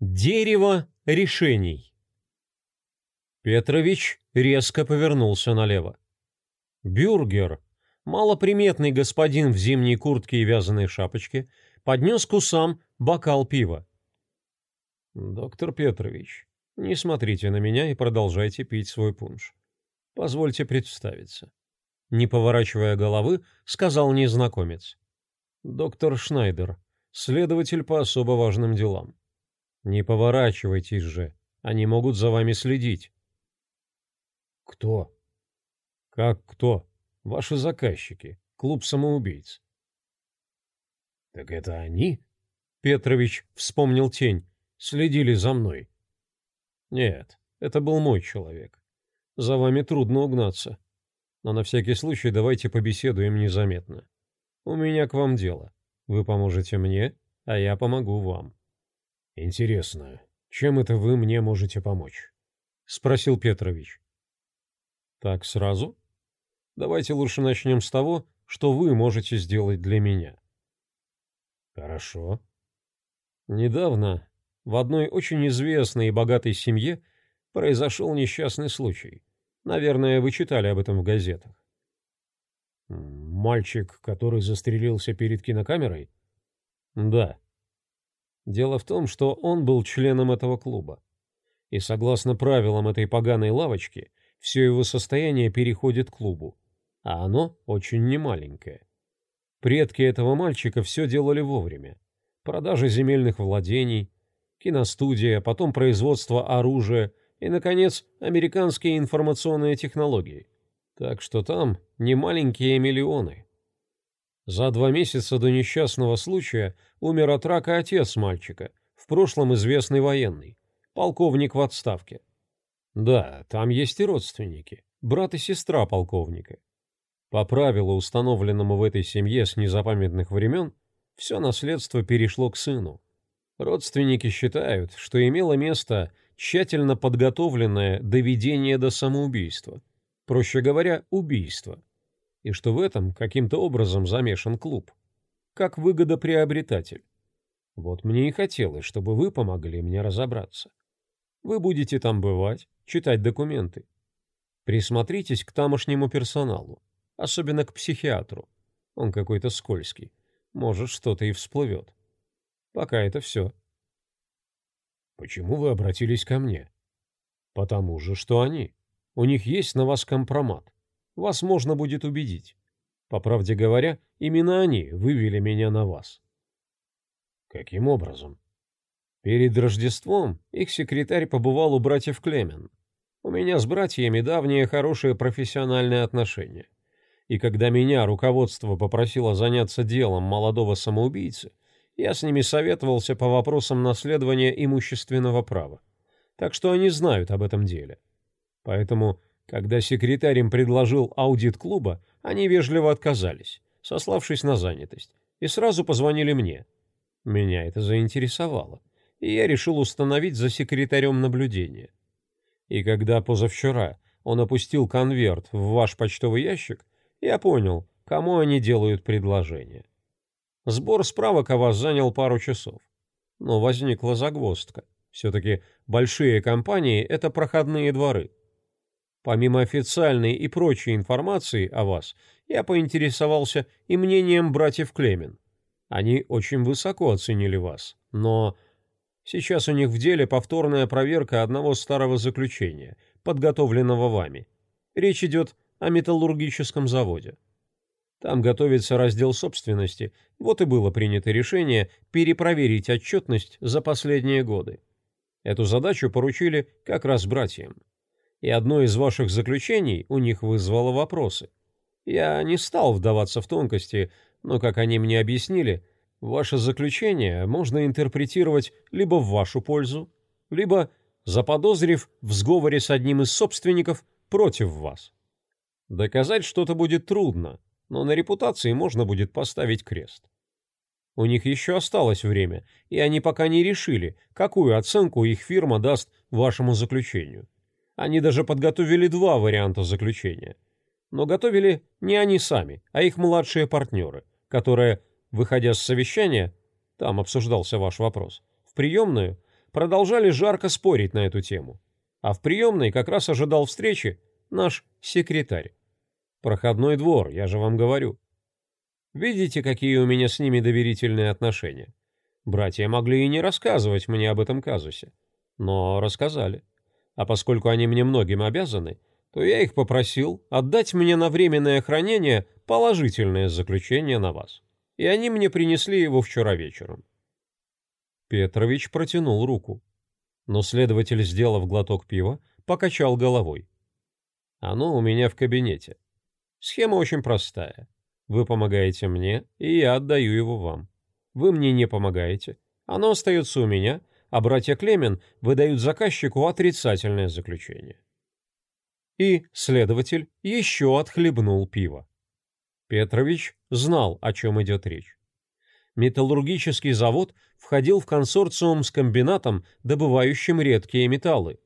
Дерево решений. Петрович резко повернулся налево. Бюргер, малоприметный господин в зимней куртке и вязаной шапочке, поднес к усам бокал пива. «Доктор Петрович, не смотрите на меня и продолжайте пить свой пунш. Позвольте представиться». Не поворачивая головы, сказал незнакомец. «Доктор Шнайдер, следователь по особо важным делам. Не поворачивайтесь же, они могут за вами следить. Кто? Как кто? Ваши заказчики, клуб самоубийц. Так это они? Петрович вспомнил тень. Следили за мной. Нет, это был мой человек. За вами трудно угнаться. Но на всякий случай давайте побеседуем незаметно. У меня к вам дело. Вы поможете мне, а я помогу вам. «Интересно, чем это вы мне можете помочь?» — спросил Петрович. «Так сразу? Давайте лучше начнем с того, что вы можете сделать для меня». «Хорошо». Недавно в одной очень известной и богатой семье произошел несчастный случай. Наверное, вы читали об этом в газетах. «Мальчик, который застрелился перед кинокамерой?» «Да», Дело в том, что он был членом этого клуба. И согласно правилам этой поганой лавочки, все его состояние переходит к клубу, а оно очень немаленькое. Предки этого мальчика все делали вовремя. Продажа земельных владений, киностудия, потом производство оружия и, наконец, американские информационные технологии. Так что там немаленькие миллионы. За два месяца до несчастного случая умер от рака отец мальчика, в прошлом известный военный, полковник в отставке. Да, там есть и родственники, брат и сестра полковника. По правилу, установленному в этой семье с незапамятных времен, все наследство перешло к сыну. Родственники считают, что имело место тщательно подготовленное доведение до самоубийства, проще говоря, убийство – и что в этом каким-то образом замешан клуб. Как выгодоприобретатель. Вот мне и хотелось, чтобы вы помогли мне разобраться. Вы будете там бывать, читать документы. Присмотритесь к тамошнему персоналу, особенно к психиатру. Он какой-то скользкий. Может, что-то и всплывет. Пока это все. Почему вы обратились ко мне? Потому же, что они. У них есть на вас компромат вас можно будет убедить. По правде говоря, именно они вывели меня на вас. Каким образом? Перед Рождеством их секретарь побывал у братьев Клемен. У меня с братьями давние хорошие профессиональные отношения. И когда меня руководство попросило заняться делом молодого самоубийцы, я с ними советовался по вопросам наследования имущественного права. Так что они знают об этом деле. Поэтому когда секретарь им предложил аудит клуба, они вежливо отказались, сославшись на занятость, и сразу позвонили мне. Меня это заинтересовало, и я решил установить за секретарем наблюдение. И когда позавчера он опустил конверт в ваш почтовый ящик, я понял, кому они делают предложение. Сбор справок о вас занял пару часов. Но возникла загвоздка. Все-таки большие компании — это проходные дворы. Помимо официальной и прочей информации о вас, я поинтересовался и мнением братьев Клемен. Они очень высоко оценили вас, но сейчас у них в деле повторная проверка одного старого заключения, подготовленного вами. Речь идет о металлургическом заводе. Там готовится раздел собственности, вот и было принято решение перепроверить отчетность за последние годы. Эту задачу поручили как раз братьям и одно из ваших заключений у них вызвало вопросы. Я не стал вдаваться в тонкости, но, как они мне объяснили, ваше заключение можно интерпретировать либо в вашу пользу, либо заподозрив в сговоре с одним из собственников против вас. Доказать что-то будет трудно, но на репутации можно будет поставить крест. У них еще осталось время, и они пока не решили, какую оценку их фирма даст вашему заключению. Они даже подготовили два варианта заключения. Но готовили не они сами, а их младшие партнеры, которые, выходя с совещания, там обсуждался ваш вопрос, в приемную, продолжали жарко спорить на эту тему. А в приемной как раз ожидал встречи наш секретарь. Проходной двор, я же вам говорю. Видите, какие у меня с ними доверительные отношения? Братья могли и не рассказывать мне об этом казусе, но рассказали. А поскольку они мне многим обязаны, то я их попросил отдать мне на временное хранение положительное заключение на вас. И они мне принесли его вчера вечером. Петрович протянул руку. Но следователь, сделав глоток пива, покачал головой. Оно у меня в кабинете. Схема очень простая. Вы помогаете мне, и я отдаю его вам. Вы мне не помогаете. Оно остается у меня, а братья Клемен выдают заказчику отрицательное заключение. И следователь еще отхлебнул пиво. Петрович знал, о чем идет речь. Металлургический завод входил в консорциум с комбинатом, добывающим редкие металлы.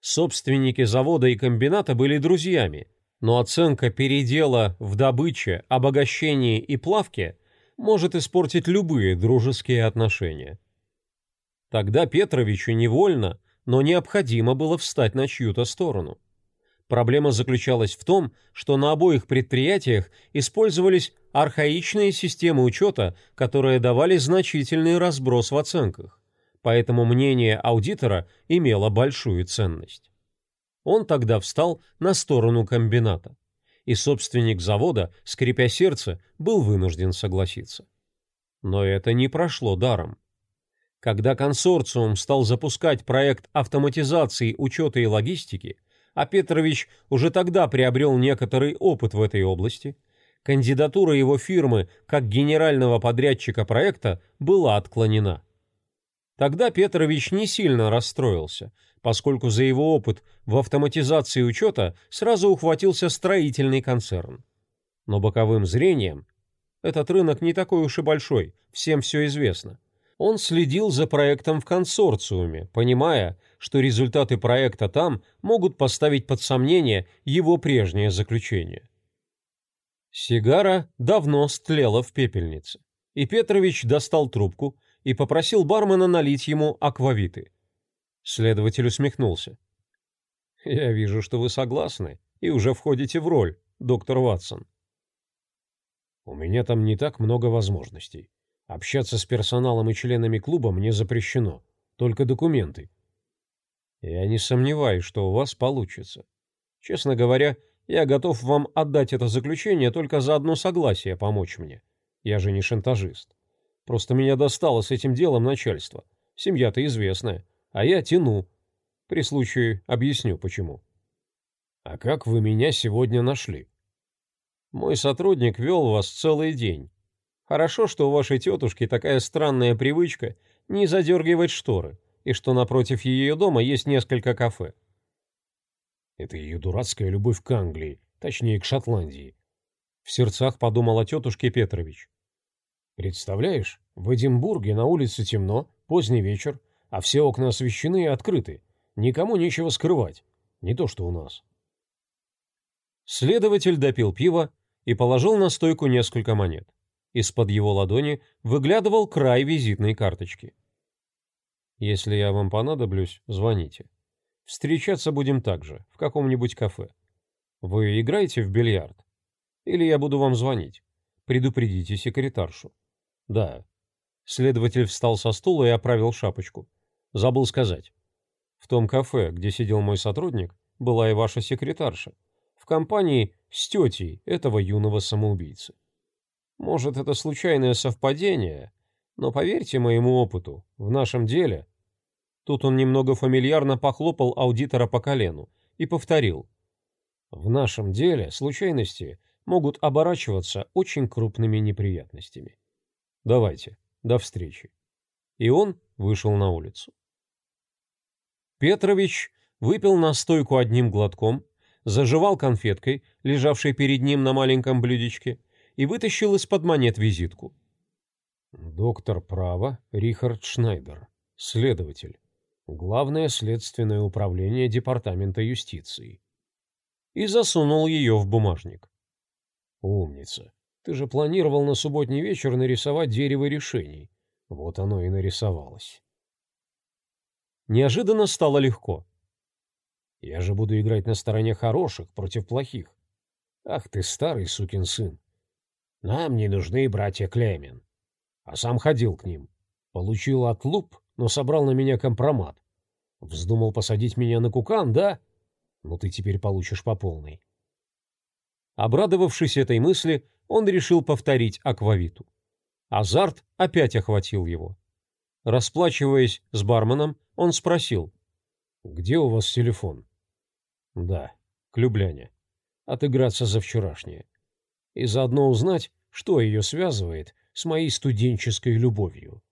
Собственники завода и комбината были друзьями, но оценка передела в добыче, обогащении и плавке может испортить любые дружеские отношения. Тогда Петровичу невольно, но необходимо было встать на чью-то сторону. Проблема заключалась в том, что на обоих предприятиях использовались архаичные системы учета, которые давали значительный разброс в оценках, поэтому мнение аудитора имело большую ценность. Он тогда встал на сторону комбината, и собственник завода, скрипя сердце, был вынужден согласиться. Но это не прошло даром. Когда консорциум стал запускать проект автоматизации учета и логистики, а Петрович уже тогда приобрел некоторый опыт в этой области, кандидатура его фирмы как генерального подрядчика проекта была отклонена. Тогда Петрович не сильно расстроился, поскольку за его опыт в автоматизации учета сразу ухватился строительный концерн. Но боковым зрением этот рынок не такой уж и большой, всем все известно. Он следил за проектом в консорциуме, понимая, что результаты проекта там могут поставить под сомнение его прежнее заключение. Сигара давно стлела в пепельнице, и Петрович достал трубку и попросил бармена налить ему аквавиты. Следователь усмехнулся. «Я вижу, что вы согласны и уже входите в роль, доктор Ватсон». «У меня там не так много возможностей. Общаться с персоналом и членами клуба мне запрещено, только документы. Я не сомневаюсь, что у вас получится. Честно говоря, я готов вам отдать это заключение только за одно согласие помочь мне. Я же не шантажист. Просто меня достало с этим делом начальство. Семья-то известная, а я тяну. При случае объясню, почему. А как вы меня сегодня нашли? Мой сотрудник вел вас целый день. Хорошо, что у вашей тетушки такая странная привычка не задергивать шторы и что напротив ее дома есть несколько кафе. Это ее дурацкая любовь к Англии, точнее, к Шотландии. В сердцах подумала тетушке Петрович. Представляешь, в Эдинбурге на улице темно, поздний вечер, а все окна освещены и открыты. Никому нечего скрывать. Не то, что у нас. Следователь допил пиво и положил на стойку несколько монет. Из-под его ладони выглядывал край визитной карточки. Если я вам понадоблюсь, звоните. Встречаться будем также, в каком-нибудь кафе. Вы играете в бильярд? Или я буду вам звонить? Предупредите секретаршу. Да. Следователь встал со стула и оправил шапочку. Забыл сказать. В том кафе, где сидел мой сотрудник, была и ваша секретарша. В компании с тетей этого юного самоубийцы. Может, это случайное совпадение, но поверьте моему опыту, в нашем деле... Тут он немного фамильярно похлопал аудитора по колену и повторил. В нашем деле случайности могут оборачиваться очень крупными неприятностями. Давайте, до встречи. И он вышел на улицу. Петрович выпил настойку одним глотком, заживал конфеткой, лежавшей перед ним на маленьком блюдечке, и вытащил из-под монет визитку. Доктор права Рихард Шнайдер, следователь. Главное следственное управление Департамента юстиции. И засунул ее в бумажник. Умница. Ты же планировал на субботний вечер нарисовать дерево решений. Вот оно и нарисовалось. Неожиданно стало легко. Я же буду играть на стороне хороших против плохих. Ах ты, старый сукин сын. Нам не нужны братья Клемен. А сам ходил к ним. Получил отлуп, но собрал на меня компромат. Вздумал посадить меня на кукан, да? Ну ты теперь получишь по полной. Обрадовавшись этой мысли, он решил повторить аквавиту. Азарт опять охватил его. Расплачиваясь с барменом, он спросил. «Где у вас телефон?» «Да, к Любляне. Отыграться за вчерашнее. И заодно узнать, что ее связывает с моей студенческой любовью».